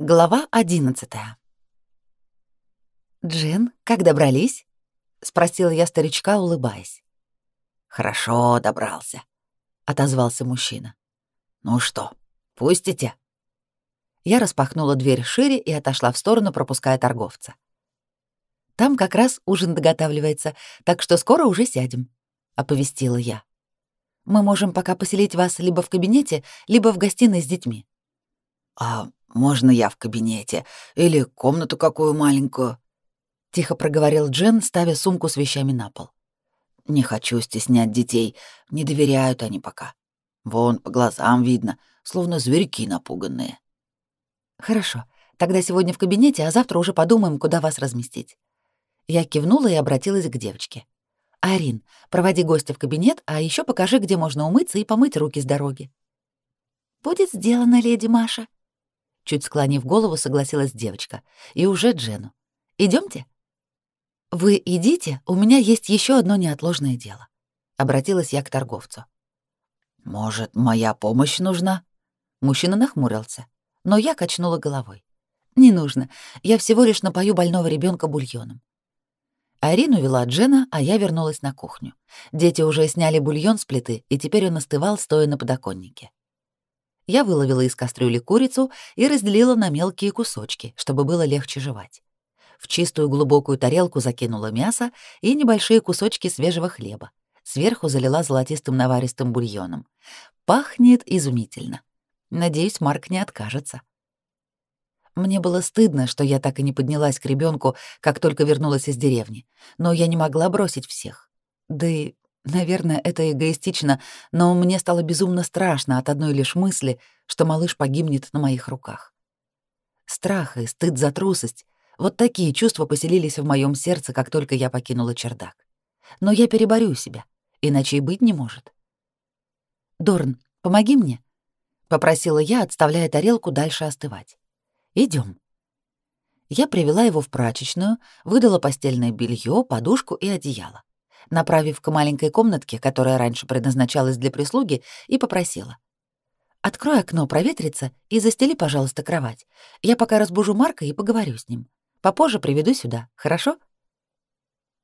Глава одиннадцатая. «Джин, как добрались?» — спросила я старичка, улыбаясь. «Хорошо добрался», — отозвался мужчина. «Ну что, пустите?» Я распахнула дверь шире и отошла в сторону, пропуская торговца. «Там как раз ужин доготавливается, так что скоро уже сядем», — оповестила я. «Мы можем пока поселить вас либо в кабинете, либо в гостиной с детьми». «А можно я в кабинете? Или комнату какую маленькую?» Тихо проговорил Джен, ставя сумку с вещами на пол. «Не хочу стеснять детей, не доверяют они пока. Вон по глазам видно, словно зверьки напуганные». «Хорошо, тогда сегодня в кабинете, а завтра уже подумаем, куда вас разместить». Я кивнула и обратилась к девочке. «Арин, проводи гостя в кабинет, а еще покажи, где можно умыться и помыть руки с дороги». «Будет сделано, леди Маша», Чуть склонив голову, согласилась девочка. И уже Джену. Идемте. Вы идите, у меня есть еще одно неотложное дело. Обратилась я к торговцу. Может, моя помощь нужна? Мужчина нахмурился, но я качнула головой. Не нужно. Я всего лишь напою больного ребенка бульоном. Арину вела Джена, а я вернулась на кухню. Дети уже сняли бульон с плиты, и теперь он остывал, стоя на подоконнике. Я выловила из кастрюли курицу и разделила на мелкие кусочки, чтобы было легче жевать. В чистую глубокую тарелку закинула мясо и небольшие кусочки свежего хлеба. Сверху залила золотистым наваристым бульоном. Пахнет изумительно. Надеюсь, Марк не откажется. Мне было стыдно, что я так и не поднялась к ребенку, как только вернулась из деревни, но я не могла бросить всех. Да и Наверное, это эгоистично, но мне стало безумно страшно от одной лишь мысли, что малыш погибнет на моих руках. Страх и стыд за трусость — вот такие чувства поселились в моем сердце, как только я покинула чердак. Но я переборю себя, иначе и быть не может. «Дорн, помоги мне», — попросила я, отставляя тарелку дальше остывать. Идем. Я привела его в прачечную, выдала постельное белье, подушку и одеяло направив к маленькой комнатке, которая раньше предназначалась для прислуги, и попросила. «Открой окно, проветрится, и застели, пожалуйста, кровать. Я пока разбужу Марка и поговорю с ним. Попозже приведу сюда, хорошо?»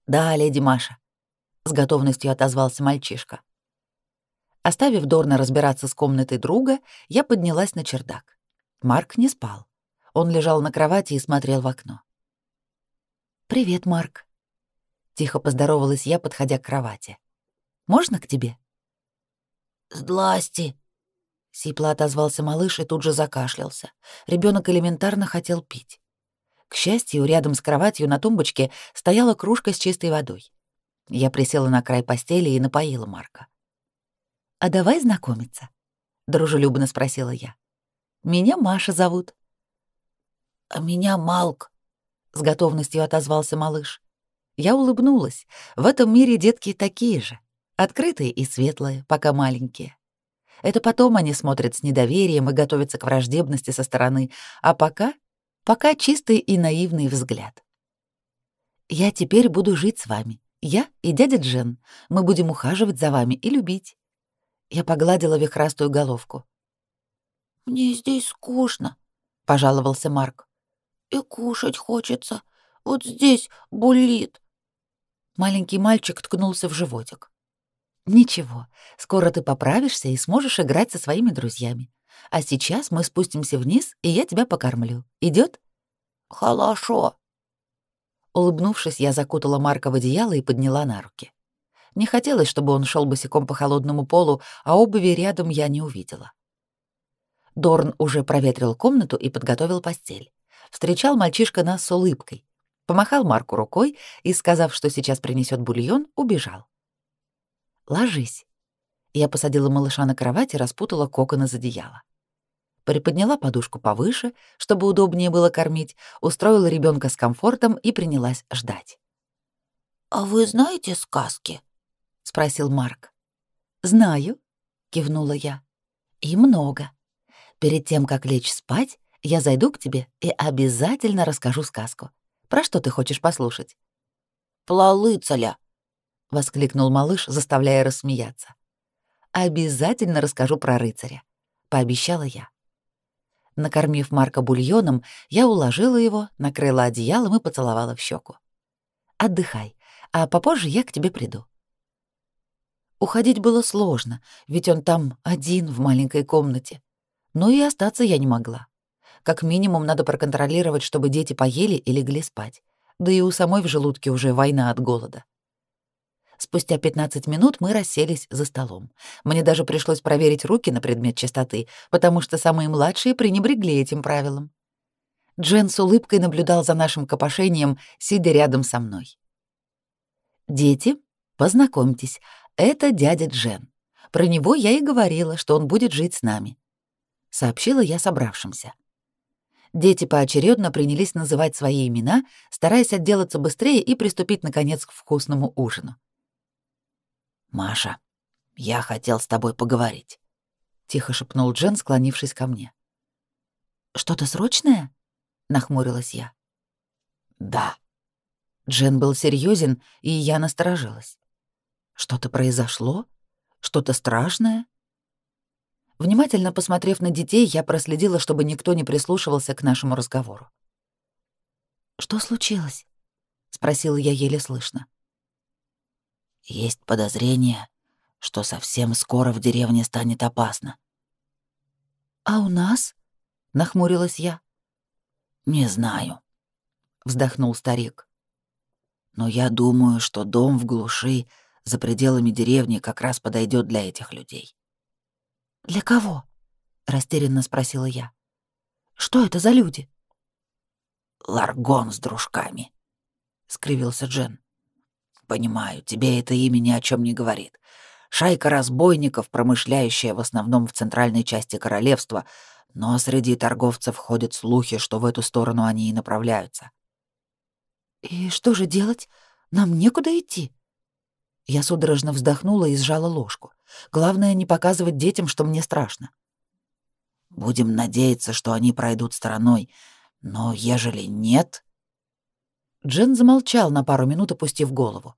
«Да, леди Маша», — с готовностью отозвался мальчишка. Оставив Дорна разбираться с комнатой друга, я поднялась на чердак. Марк не спал. Он лежал на кровати и смотрел в окно. «Привет, Марк», Тихо поздоровалась я, подходя к кровати. «Можно к тебе?» «Здрасте!» Сипло отозвался малыш и тут же закашлялся. Ребенок элементарно хотел пить. К счастью, рядом с кроватью на тумбочке стояла кружка с чистой водой. Я присела на край постели и напоила Марка. «А давай знакомиться?» — дружелюбно спросила я. «Меня Маша зовут». «А меня Малк», — с готовностью отозвался малыш. Я улыбнулась. В этом мире детки такие же. Открытые и светлые, пока маленькие. Это потом они смотрят с недоверием и готовятся к враждебности со стороны, а пока... пока чистый и наивный взгляд. Я теперь буду жить с вами. Я и дядя Джен. Мы будем ухаживать за вами и любить. Я погладила вихрастую головку. «Мне здесь скучно», — пожаловался Марк. «И кушать хочется. Вот здесь булит». Маленький мальчик ткнулся в животик. «Ничего, скоро ты поправишься и сможешь играть со своими друзьями. А сейчас мы спустимся вниз, и я тебя покормлю. Идет? «Хорошо». Улыбнувшись, я закутала Марка в одеяло и подняла на руки. Не хотелось, чтобы он шел босиком по холодному полу, а обуви рядом я не увидела. Дорн уже проветрил комнату и подготовил постель. Встречал мальчишка нас с улыбкой, помахал Марку рукой и, сказав, что сейчас принесет бульон, убежал. «Ложись». Я посадила малыша на кровать и распутала кокон из одеяла. Приподняла подушку повыше, чтобы удобнее было кормить, устроила ребенка с комфортом и принялась ждать. «А вы знаете сказки?» — спросил Марк. «Знаю», — кивнула я. «И много. Перед тем, как лечь спать, я зайду к тебе и обязательно расскажу сказку. Про что ты хочешь послушать?» «Плалыцаля!» — воскликнул малыш, заставляя рассмеяться. «Обязательно расскажу про рыцаря», — пообещала я. Накормив Марка бульоном, я уложила его, накрыла одеялом и поцеловала в щеку. «Отдыхай, а попозже я к тебе приду». Уходить было сложно, ведь он там один в маленькой комнате. Но и остаться я не могла. Как минимум надо проконтролировать, чтобы дети поели и легли спать. Да и у самой в желудке уже война от голода. Спустя 15 минут мы расселись за столом. Мне даже пришлось проверить руки на предмет чистоты, потому что самые младшие пренебрегли этим правилом. Джен с улыбкой наблюдал за нашим копошением, сидя рядом со мной. «Дети, познакомьтесь, это дядя Джен. Про него я и говорила, что он будет жить с нами», — сообщила я собравшимся. Дети поочередно принялись называть свои имена, стараясь отделаться быстрее и приступить, наконец, к вкусному ужину. «Маша, я хотел с тобой поговорить», — тихо шепнул Джен, склонившись ко мне. «Что-то срочное?» — нахмурилась я. «Да». Джен был серьезен, и я насторожилась. «Что-то произошло? Что-то страшное?» Внимательно посмотрев на детей, я проследила, чтобы никто не прислушивался к нашему разговору. «Что случилось?» — спросила я еле слышно. Есть подозрение, что совсем скоро в деревне станет опасно. А у нас? нахмурилась я. Не знаю, вздохнул старик. Но я думаю, что дом в глуши за пределами деревни как раз подойдет для этих людей. Для кого? растерянно спросила я. Что это за люди? Ларгон с дружками, скривился Джен. Понимаю, тебе это имя ни о чем не говорит. Шайка разбойников, промышляющая в основном в центральной части королевства, но среди торговцев ходят слухи, что в эту сторону они и направляются. «И что же делать? Нам некуда идти?» Я судорожно вздохнула и сжала ложку. Главное, не показывать детям, что мне страшно. «Будем надеяться, что они пройдут стороной, но ежели нет...» Джен замолчал на пару минут, опустив голову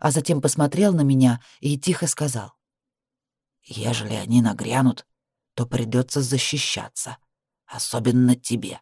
а затем посмотрел на меня и тихо сказал. «Ежели они нагрянут, то придется защищаться, особенно тебе».